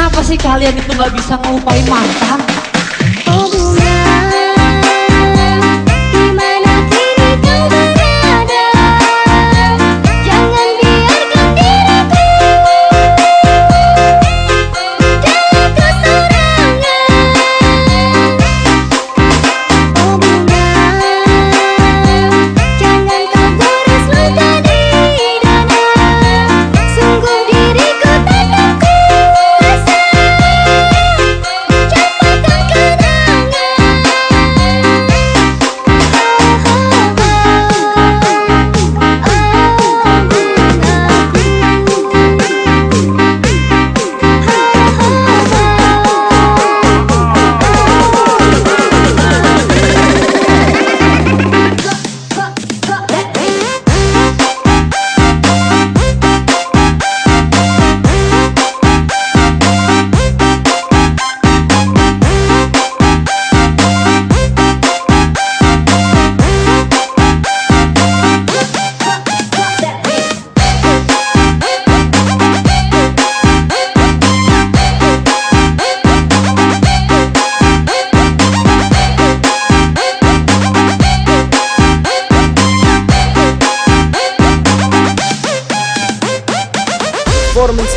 Kenapa sih kalian itu nggak bisa ngelupain mantan? Oh,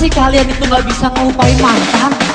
sih kalian itu nggak bisa ngelupain mantan?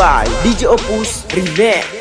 by DJ Opus Remix.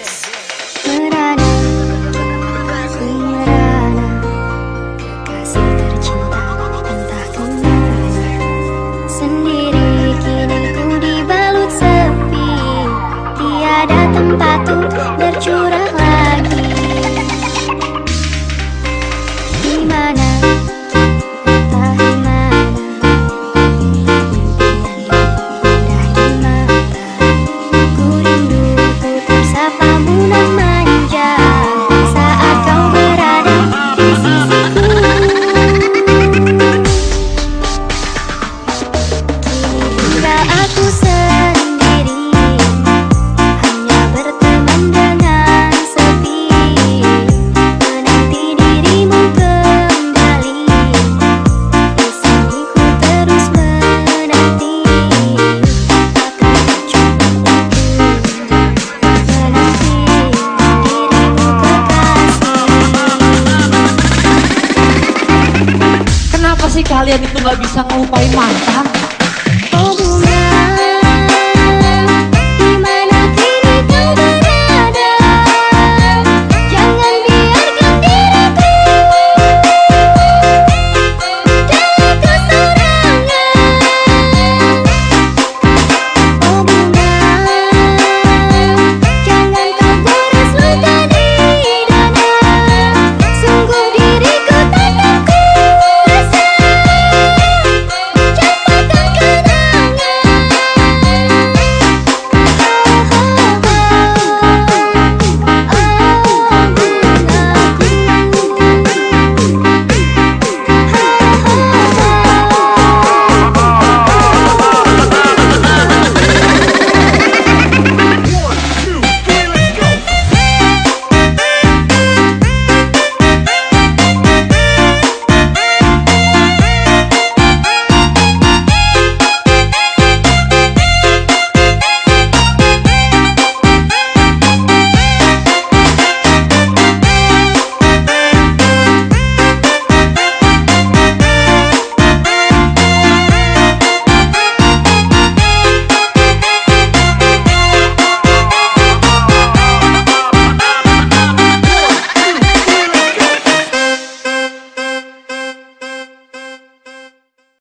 Sih kalian itu nggak bisa ngelupain mantan?